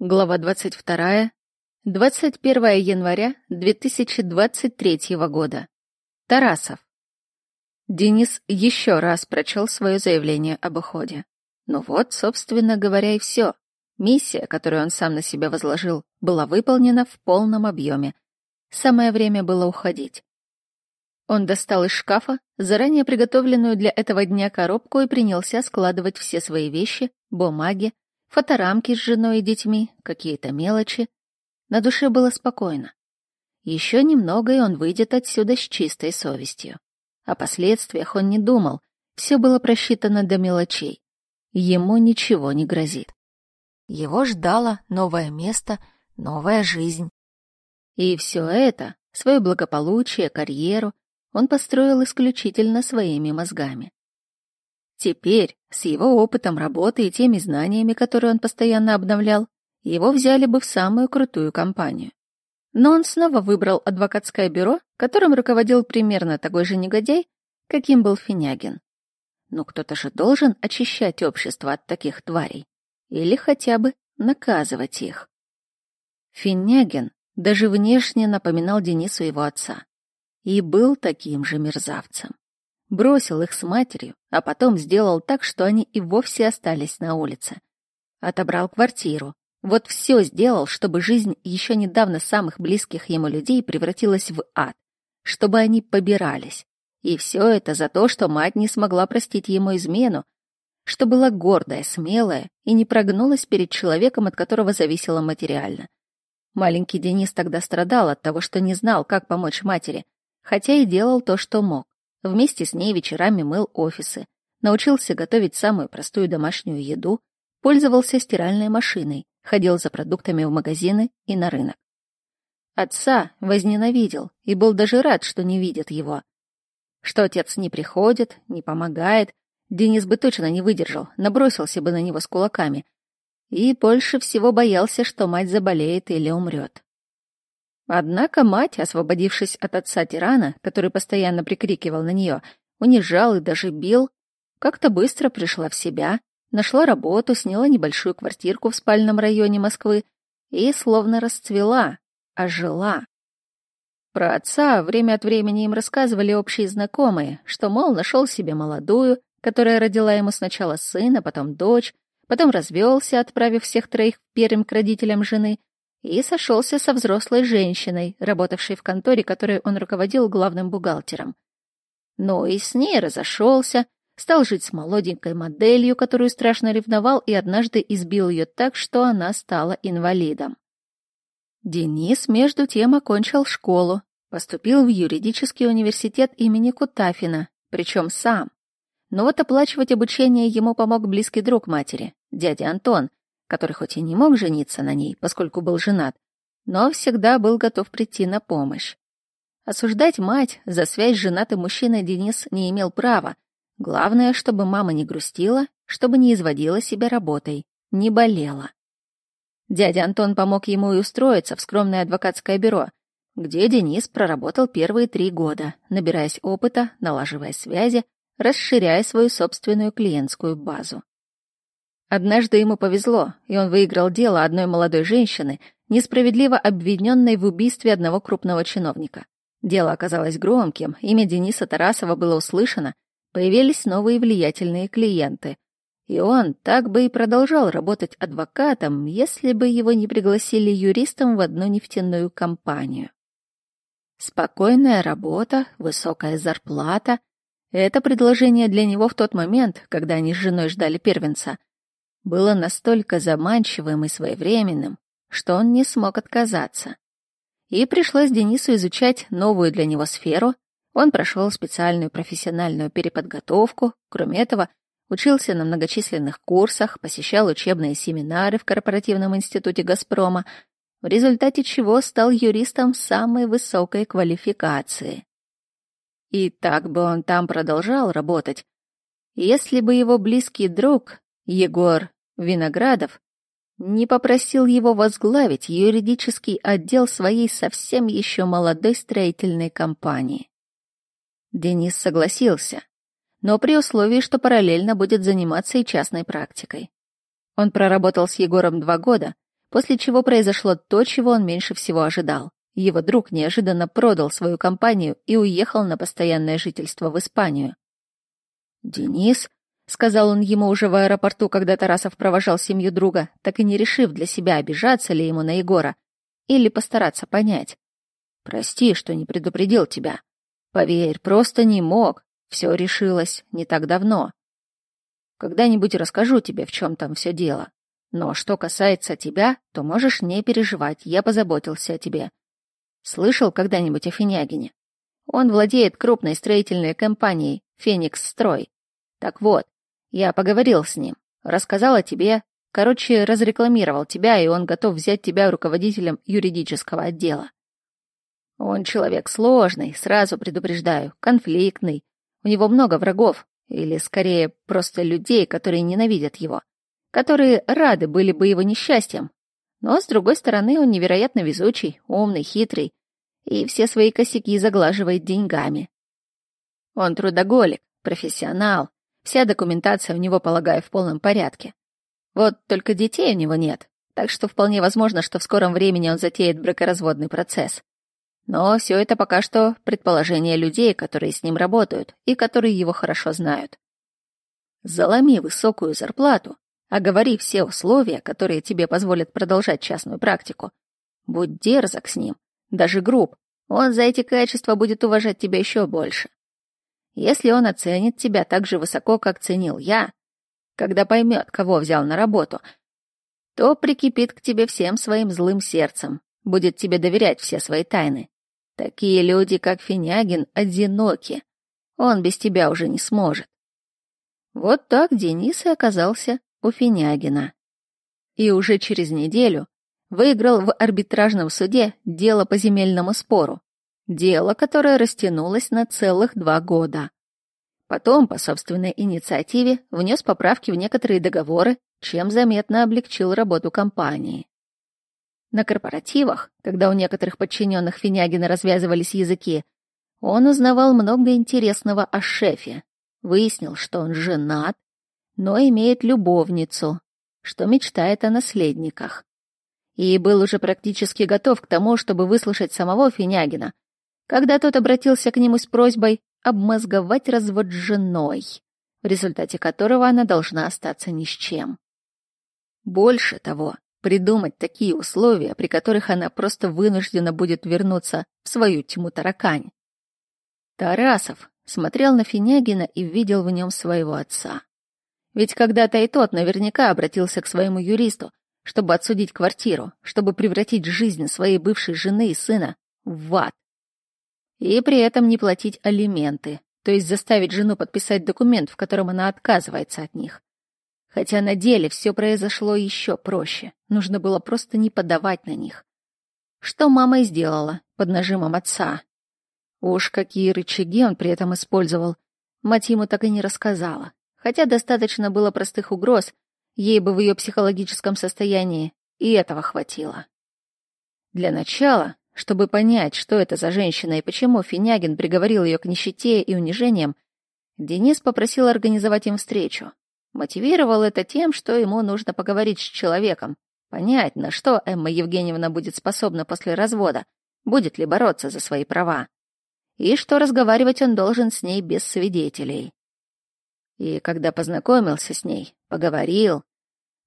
Глава 22. 21 января 2023 года. Тарасов. Денис еще раз прочел свое заявление об уходе. Ну вот, собственно говоря, и все. Миссия, которую он сам на себя возложил, была выполнена в полном объеме. Самое время было уходить. Он достал из шкафа заранее приготовленную для этого дня коробку и принялся складывать все свои вещи, бумаги, фоторамки с женой и детьми, какие-то мелочи. На душе было спокойно. Еще немного, и он выйдет отсюда с чистой совестью. О последствиях он не думал, все было просчитано до мелочей. Ему ничего не грозит. Его ждало новое место, новая жизнь. И все это, свое благополучие, карьеру, он построил исключительно своими мозгами. Теперь, с его опытом работы и теми знаниями, которые он постоянно обновлял, его взяли бы в самую крутую компанию. Но он снова выбрал адвокатское бюро, которым руководил примерно такой же негодяй, каким был Финягин. Но кто-то же должен очищать общество от таких тварей. Или хотя бы наказывать их. Финягин даже внешне напоминал Денису его отца. И был таким же мерзавцем бросил их с матерью, а потом сделал так, что они и вовсе остались на улице. Отобрал квартиру. Вот все сделал, чтобы жизнь еще недавно самых близких ему людей превратилась в ад, чтобы они побирались. И все это за то, что мать не смогла простить ему измену, что была гордая, смелая и не прогнулась перед человеком, от которого зависела материально. Маленький Денис тогда страдал от того, что не знал, как помочь матери, хотя и делал то, что мог. Вместе с ней вечерами мыл офисы, научился готовить самую простую домашнюю еду, пользовался стиральной машиной, ходил за продуктами в магазины и на рынок. Отца возненавидел и был даже рад, что не видит его. Что отец не приходит, не помогает, Денис бы точно не выдержал, набросился бы на него с кулаками. И больше всего боялся, что мать заболеет или умрет. Однако мать, освободившись от отца тирана, который постоянно прикрикивал на нее, унижал и даже бил, как-то быстро пришла в себя, нашла работу, сняла небольшую квартирку в спальном районе Москвы и словно расцвела, ожила. Про отца время от времени им рассказывали общие знакомые, что, мол, нашел себе молодую, которая родила ему сначала сына, потом дочь, потом развелся, отправив всех троих в Пермь к родителям жены, и сошелся со взрослой женщиной, работавшей в конторе, которой он руководил главным бухгалтером. Но и с ней разошелся, стал жить с молоденькой моделью, которую страшно ревновал, и однажды избил ее так, что она стала инвалидом. Денис, между тем, окончил школу, поступил в юридический университет имени Кутафина, причем сам. Но вот оплачивать обучение ему помог близкий друг матери, дядя Антон, который хоть и не мог жениться на ней, поскольку был женат, но всегда был готов прийти на помощь. Осуждать мать за связь с женатым мужчиной Денис не имел права. Главное, чтобы мама не грустила, чтобы не изводила себя работой, не болела. Дядя Антон помог ему и устроиться в скромное адвокатское бюро, где Денис проработал первые три года, набираясь опыта, налаживая связи, расширяя свою собственную клиентскую базу. Однажды ему повезло, и он выиграл дело одной молодой женщины, несправедливо обвиненной в убийстве одного крупного чиновника. Дело оказалось громким, имя Дениса Тарасова было услышано, появились новые влиятельные клиенты. И он так бы и продолжал работать адвокатом, если бы его не пригласили юристом в одну нефтяную компанию. Спокойная работа, высокая зарплата — это предложение для него в тот момент, когда они с женой ждали первенца, было настолько заманчивым и своевременным, что он не смог отказаться. И пришлось Денису изучать новую для него сферу. Он прошел специальную профессиональную переподготовку, кроме этого, учился на многочисленных курсах, посещал учебные семинары в корпоративном институте «Газпрома», в результате чего стал юристом самой высокой квалификации. И так бы он там продолжал работать, если бы его близкий друг, Егор Виноградов не попросил его возглавить юридический отдел своей совсем еще молодой строительной компании. Денис согласился, но при условии, что параллельно будет заниматься и частной практикой. Он проработал с Егором два года, после чего произошло то, чего он меньше всего ожидал. Его друг неожиданно продал свою компанию и уехал на постоянное жительство в Испанию. «Денис», — сказал он ему уже в аэропорту, когда Тарасов провожал семью друга, так и не решив для себя, обижаться ли ему на Егора, или постараться понять. «Прости, что не предупредил тебя. Поверь, просто не мог. Все решилось не так давно. Когда-нибудь расскажу тебе, в чем там все дело. Но что касается тебя, то можешь не переживать, я позаботился о тебе. Слышал когда-нибудь о Финягине? Он владеет крупной строительной компанией «Феникс Строй». Так вот, я поговорил с ним, рассказал о тебе, короче, разрекламировал тебя, и он готов взять тебя руководителем юридического отдела. Он человек сложный, сразу предупреждаю, конфликтный. У него много врагов, или, скорее, просто людей, которые ненавидят его, которые рады были бы его несчастьем. Но, с другой стороны, он невероятно везучий, умный, хитрый, и все свои косяки заглаживает деньгами. Он трудоголик, профессионал, вся документация у него, полагаю, в полном порядке. Вот только детей у него нет, так что вполне возможно, что в скором времени он затеет бракоразводный процесс. Но все это пока что предположения людей, которые с ним работают и которые его хорошо знают. Заломи высокую зарплату, оговори все условия, которые тебе позволят продолжать частную практику. Будь дерзок с ним, даже груб. Он за эти качества будет уважать тебя еще больше. Если он оценит тебя так же высоко, как ценил я, когда поймет, кого взял на работу, то прикипит к тебе всем своим злым сердцем, будет тебе доверять все свои тайны. Такие люди, как Финягин, одиноки. Он без тебя уже не сможет. Вот так Денис и оказался у Финягина. И уже через неделю выиграл в арбитражном суде дело по земельному спору. Дело, которое растянулось на целых два года. Потом, по собственной инициативе, внес поправки в некоторые договоры, чем заметно облегчил работу компании. На корпоративах, когда у некоторых подчиненных Финягина развязывались языки, он узнавал много интересного о шефе. Выяснил, что он женат, но имеет любовницу, что мечтает о наследниках. И был уже практически готов к тому, чтобы выслушать самого Финягина, когда тот обратился к нему с просьбой обмозговать развод с женой, в результате которого она должна остаться ни с чем. Больше того, придумать такие условия, при которых она просто вынуждена будет вернуться в свою тьму таракань. Тарасов смотрел на Финягина и видел в нем своего отца. Ведь когда-то и тот наверняка обратился к своему юристу, чтобы отсудить квартиру, чтобы превратить жизнь своей бывшей жены и сына в ад. И при этом не платить алименты, то есть заставить жену подписать документ, в котором она отказывается от них. Хотя на деле все произошло еще проще. Нужно было просто не подавать на них. Что мама и сделала под нажимом отца. Уж какие рычаги он при этом использовал, мать ему так и не рассказала. Хотя достаточно было простых угроз, ей бы в ее психологическом состоянии и этого хватило. Для начала, чтобы понять, что это за женщина и почему Финягин приговорил ее к нищете и унижениям, Денис попросил организовать им встречу. Мотивировал это тем, что ему нужно поговорить с человеком, понять, на что Эмма Евгеньевна будет способна после развода, будет ли бороться за свои права, и что разговаривать он должен с ней без свидетелей. И когда познакомился с ней, поговорил,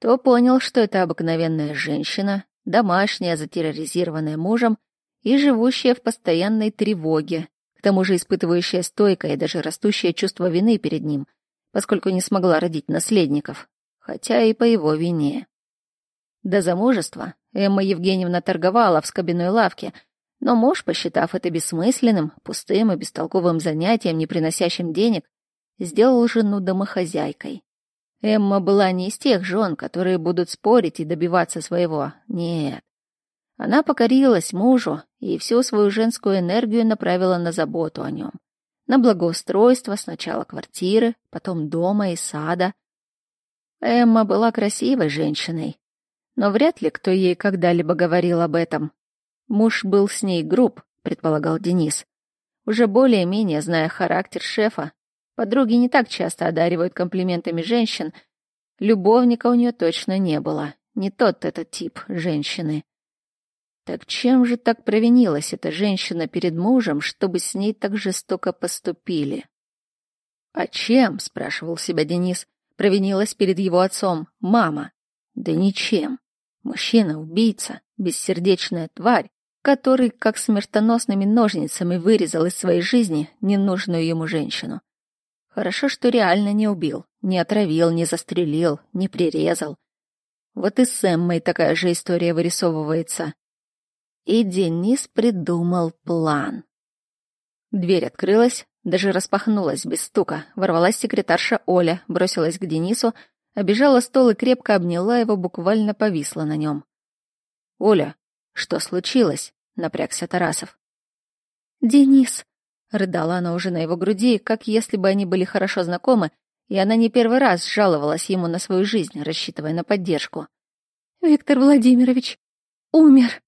то понял, что это обыкновенная женщина, домашняя, затерроризированная мужем и живущая в постоянной тревоге, к тому же испытывающая стойкое и даже растущее чувство вины перед ним — поскольку не смогла родить наследников, хотя и по его вине. До замужества Эмма Евгеньевна торговала в скобяной лавке, но муж, посчитав это бессмысленным, пустым и бестолковым занятием, не приносящим денег, сделал жену домохозяйкой. Эмма была не из тех жен, которые будут спорить и добиваться своего. Нет. Она покорилась мужу и всю свою женскую энергию направила на заботу о нем на благоустройство сначала квартиры, потом дома и сада. Эмма была красивой женщиной, но вряд ли кто ей когда-либо говорил об этом. Муж был с ней груб, предполагал Денис. Уже более-менее зная характер шефа, подруги не так часто одаривают комплиментами женщин, любовника у нее точно не было. Не тот этот тип женщины. Так чем же так провинилась эта женщина перед мужем, чтобы с ней так жестоко поступили? «А чем?» — спрашивал себя Денис. «Провинилась перед его отцом мама». «Да ничем. Мужчина — убийца, бессердечная тварь, который как смертоносными ножницами вырезал из своей жизни ненужную ему женщину. Хорошо, что реально не убил, не отравил, не застрелил, не прирезал. Вот и с Эммой такая же история вырисовывается. И Денис придумал план. Дверь открылась, даже распахнулась без стука. Ворвалась секретарша Оля, бросилась к Денису, обежала стол и крепко обняла его, буквально повисла на нем. «Оля, что случилось?» — напрягся Тарасов. «Денис!» — рыдала она уже на его груди, как если бы они были хорошо знакомы, и она не первый раз жаловалась ему на свою жизнь, рассчитывая на поддержку. «Виктор Владимирович умер!»